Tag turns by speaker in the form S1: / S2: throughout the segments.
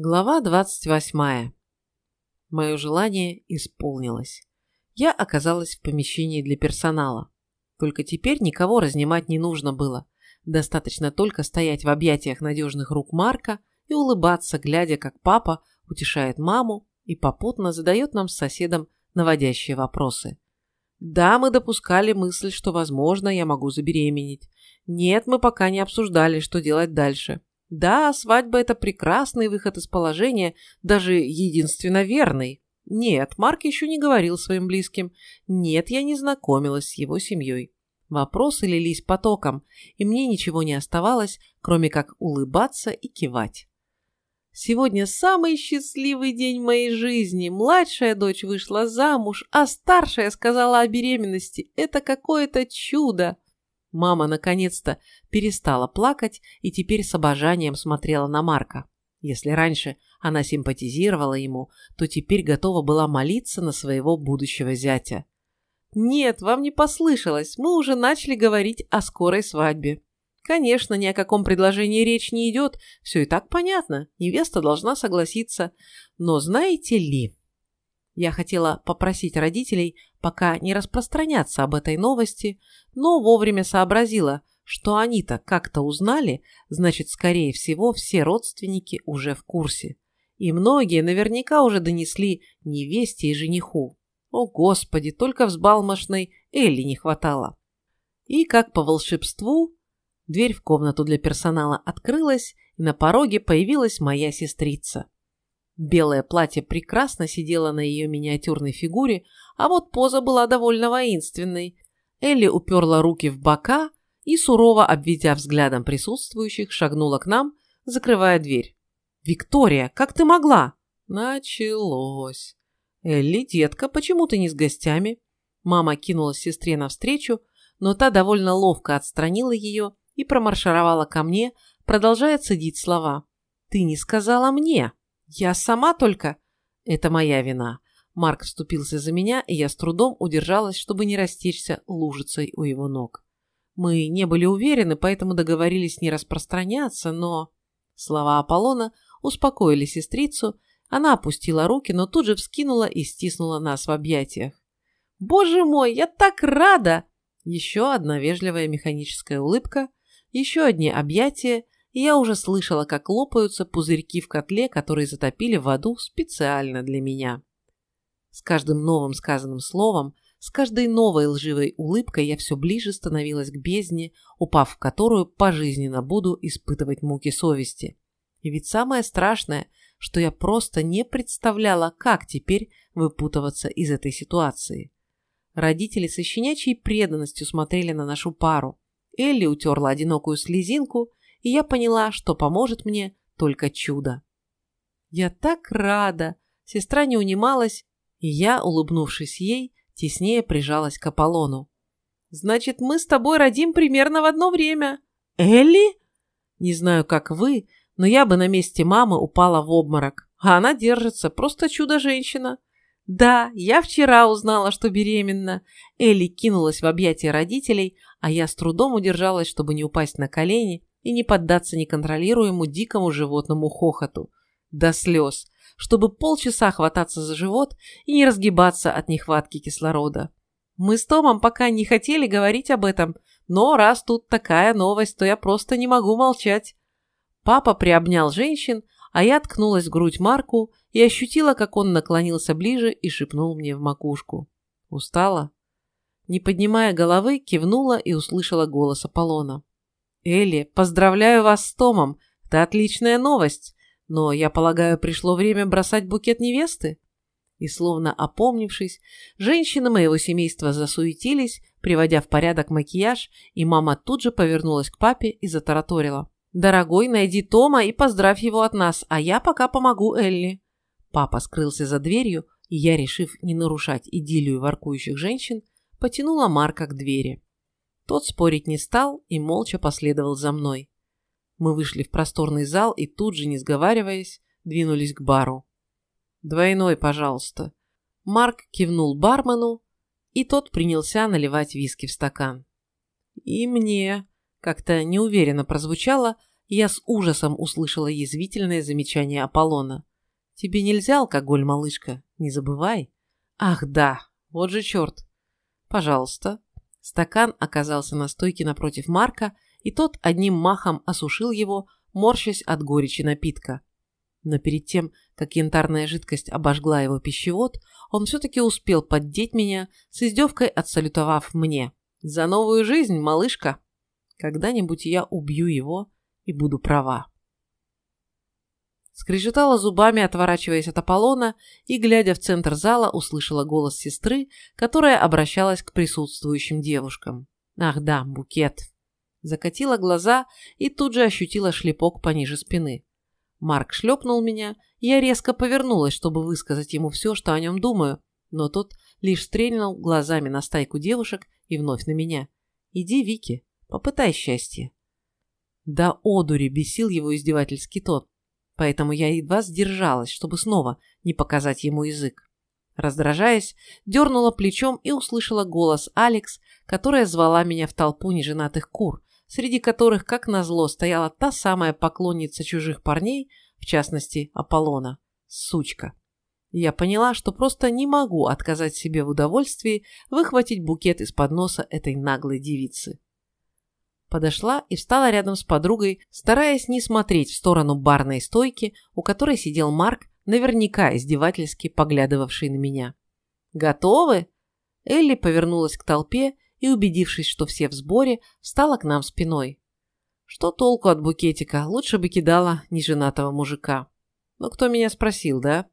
S1: Глава 28. Мое желание исполнилось. Я оказалась в помещении для персонала. Только теперь никого разнимать не нужно было. Достаточно только стоять в объятиях надежных рук Марка и улыбаться, глядя, как папа утешает маму и попутно задает нам с соседом наводящие вопросы. Да, мы допускали мысль, что, возможно, я могу забеременеть. Нет, мы пока не обсуждали, что делать дальше. Да, свадьба – это прекрасный выход из положения, даже единственно верный. Нет, Марк еще не говорил своим близким. Нет, я не знакомилась с его семьей. Вопросы лились потоком, и мне ничего не оставалось, кроме как улыбаться и кивать. Сегодня самый счастливый день моей жизни. Младшая дочь вышла замуж, а старшая сказала о беременности. Это какое-то чудо. Мама наконец-то перестала плакать и теперь с обожанием смотрела на Марка. Если раньше она симпатизировала ему, то теперь готова была молиться на своего будущего зятя. «Нет, вам не послышалось, мы уже начали говорить о скорой свадьбе. Конечно, ни о каком предложении речь не идет, все и так понятно, невеста должна согласиться. Но знаете ли...» Я хотела попросить родителей пока не распространяться об этой новости, но вовремя сообразила, что они-то как-то узнали, значит, скорее всего, все родственники уже в курсе. И многие наверняка уже донесли невесте и жениху. О, Господи, только взбалмошной Элли не хватало. И, как по волшебству, дверь в комнату для персонала открылась, и на пороге появилась моя сестрица. Белое платье прекрасно сидело на ее миниатюрной фигуре, а вот поза была довольно воинственной. Элли уперла руки в бока и, сурово обведя взглядом присутствующих, шагнула к нам, закрывая дверь. «Виктория, как ты могла?» Началось. «Элли, детка, почему ты не с гостями?» Мама кинулась сестре навстречу, но та довольно ловко отстранила ее и промаршировала ко мне, продолжая цедить слова. «Ты не сказала мне!» «Я сама только...» «Это моя вина». Марк вступился за меня, и я с трудом удержалась, чтобы не растечься лужицей у его ног. Мы не были уверены, поэтому договорились не распространяться, но... Слова Аполлона успокоили сестрицу, она опустила руки, но тут же вскинула и стиснула нас в объятиях. «Боже мой, я так рада!» Еще одна вежливая механическая улыбка, еще одни объятия, я уже слышала, как лопаются пузырьки в котле, которые затопили в аду специально для меня. С каждым новым сказанным словом, с каждой новой лживой улыбкой я все ближе становилась к бездне, упав в которую пожизненно буду испытывать муки совести. И ведь самое страшное, что я просто не представляла, как теперь выпутываться из этой ситуации. Родители со щенячьей преданностью смотрели на нашу пару. Элли утерла одинокую слезинку, и я поняла, что поможет мне только чудо. «Я так рада!» Сестра не унималась, и я, улыбнувшись ей, теснее прижалась к Аполлону. «Значит, мы с тобой родим примерно в одно время!» «Элли?» «Не знаю, как вы, но я бы на месте мамы упала в обморок. А она держится, просто чудо-женщина!» «Да, я вчера узнала, что беременна!» Элли кинулась в объятия родителей, а я с трудом удержалась, чтобы не упасть на колени и не поддаться неконтролируемому дикому животному хохоту. До слез, чтобы полчаса хвататься за живот и не разгибаться от нехватки кислорода. Мы с Томом пока не хотели говорить об этом, но раз тут такая новость, то я просто не могу молчать. Папа приобнял женщин, а я ткнулась в грудь Марку и ощутила, как он наклонился ближе и шепнул мне в макушку. Устала? Не поднимая головы, кивнула и услышала голос Аполлона. «Элли, поздравляю вас с Томом. Это отличная новость. Но, я полагаю, пришло время бросать букет невесты?» И словно опомнившись, женщины моего семейства засуетились, приводя в порядок макияж, и мама тут же повернулась к папе и затараторила. «Дорогой, найди Тома и поздравь его от нас, а я пока помогу Элли». Папа скрылся за дверью, и я, решив не нарушать идиллию воркующих женщин, потянула Марка к двери. Тот спорить не стал и молча последовал за мной. Мы вышли в просторный зал и тут же, не сговариваясь, двинулись к бару. «Двойной, пожалуйста». Марк кивнул бармену, и тот принялся наливать виски в стакан. «И мне», — как-то неуверенно прозвучало, я с ужасом услышала язвительное замечание Аполлона. «Тебе нельзя алкоголь, малышка, не забывай». «Ах, да, вот же черт». «Пожалуйста». Стакан оказался на стойке напротив Марка, и тот одним махом осушил его, морщась от горечи напитка. Но перед тем, как янтарная жидкость обожгла его пищевод, он все-таки успел поддеть меня, с издевкой отсалютовав мне. «За новую жизнь, малышка! Когда-нибудь я убью его и буду права». Скрежетала зубами, отворачиваясь от Аполлона, и, глядя в центр зала, услышала голос сестры, которая обращалась к присутствующим девушкам. «Ах да, букет!» Закатила глаза и тут же ощутила шлепок пониже спины. Марк шлепнул меня, я резко повернулась, чтобы высказать ему все, что о нем думаю, но тот лишь стрельнул глазами на стайку девушек и вновь на меня. «Иди, Вики, попытай счастье». Да одури бесил его издевательский тон, поэтому я едва сдержалась, чтобы снова не показать ему язык. Раздражаясь, дернула плечом и услышала голос Алекс, которая звала меня в толпу неженатых кур, среди которых, как назло, стояла та самая поклонница чужих парней, в частности, Аполлона. Сучка. Я поняла, что просто не могу отказать себе в удовольствии выхватить букет из-под носа этой наглой девицы. Подошла и встала рядом с подругой, стараясь не смотреть в сторону барной стойки, у которой сидел Марк, наверняка издевательски поглядывавший на меня. «Готовы?» Элли повернулась к толпе и, убедившись, что все в сборе, встала к нам спиной. Что толку от букетика? Лучше бы кидала неженатого мужика. Но кто меня спросил, да?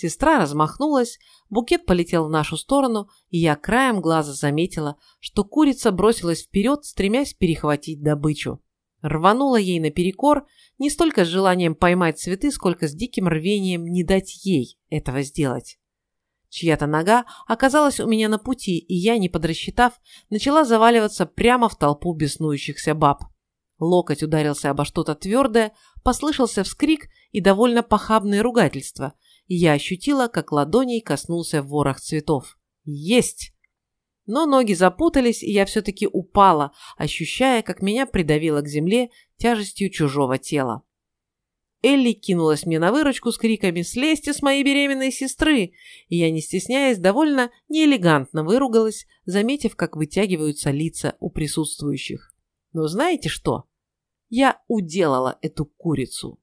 S1: Сестра размахнулась, букет полетел в нашу сторону, и я краем глаза заметила, что курица бросилась вперед, стремясь перехватить добычу. Рванула ей наперекор, не столько с желанием поймать цветы, сколько с диким рвением не дать ей этого сделать. Чья-то нога оказалась у меня на пути, и я, не подрасчитав, начала заваливаться прямо в толпу беснующихся баб. Локоть ударился обо что-то твердое, послышался вскрик и довольно похабное ругательство, и я ощутила, как ладоней коснулся ворох цветов. Есть! Но ноги запутались, и я все-таки упала, ощущая, как меня придавило к земле тяжестью чужого тела. Элли кинулась мне на выручку с криками «Слезьте с моей беременной сестры!» И я, не стесняясь, довольно неэлегантно выругалась, заметив, как вытягиваются лица у присутствующих. Но знаете что? Я уделала эту курицу.